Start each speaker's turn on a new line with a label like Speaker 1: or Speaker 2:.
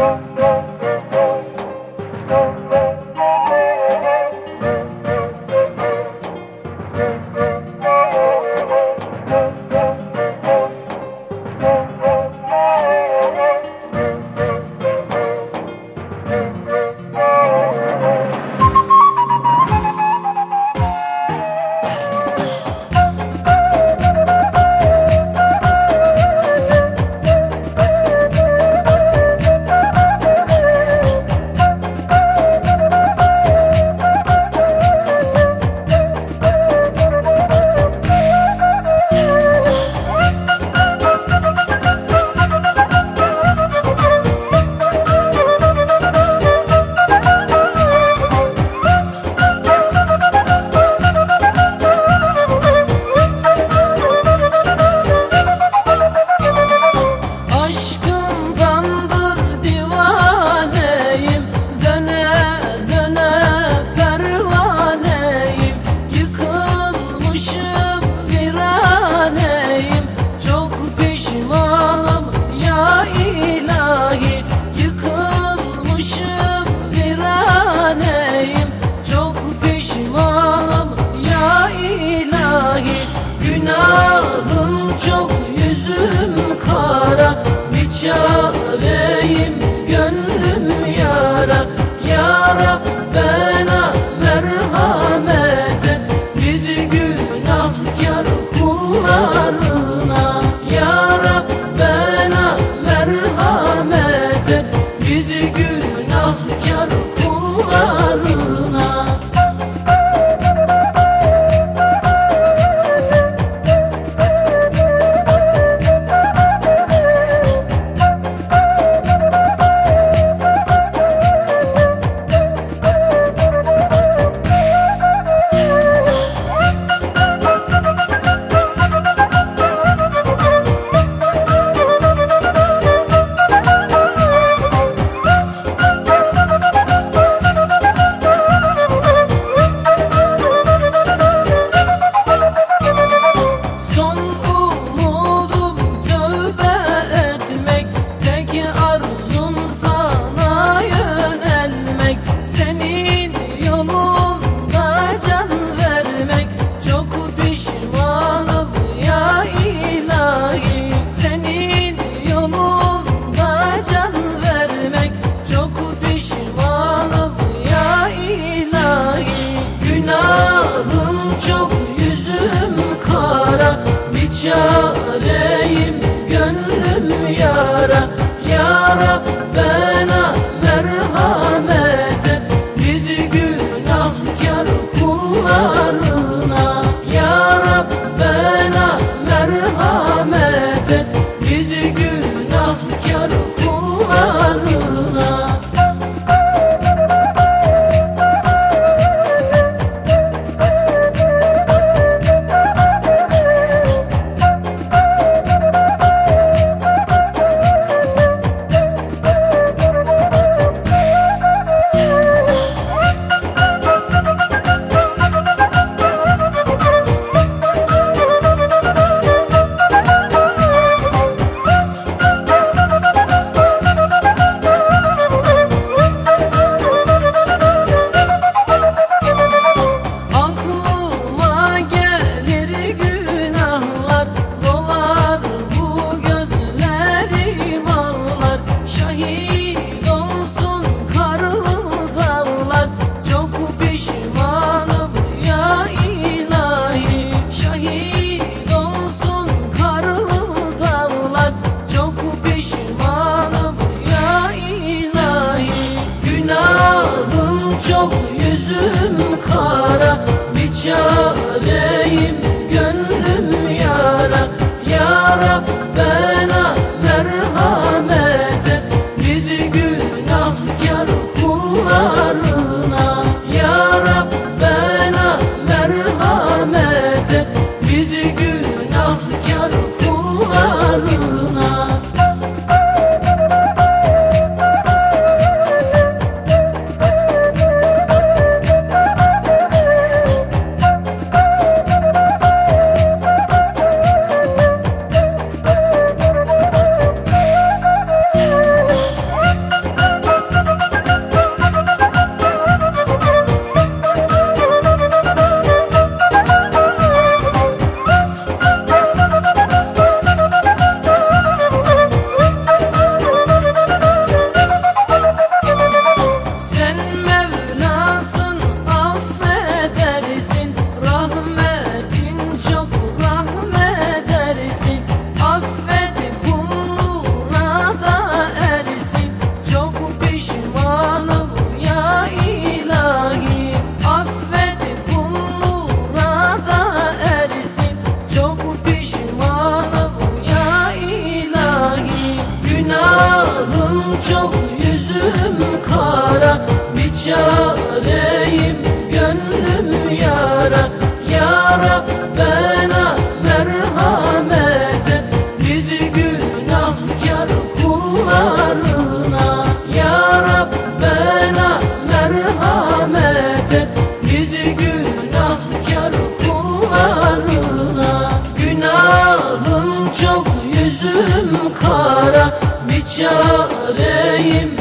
Speaker 1: Thank you. Kara Bir çareyim kara Bir çareyim gönlüm yara Ya Rabbena merhamet et Bizi günahkar kullarına Ya Rabbena merhamet et Bizi günahkar kullarına Günahım çok yüzüm kara. Bir çareyim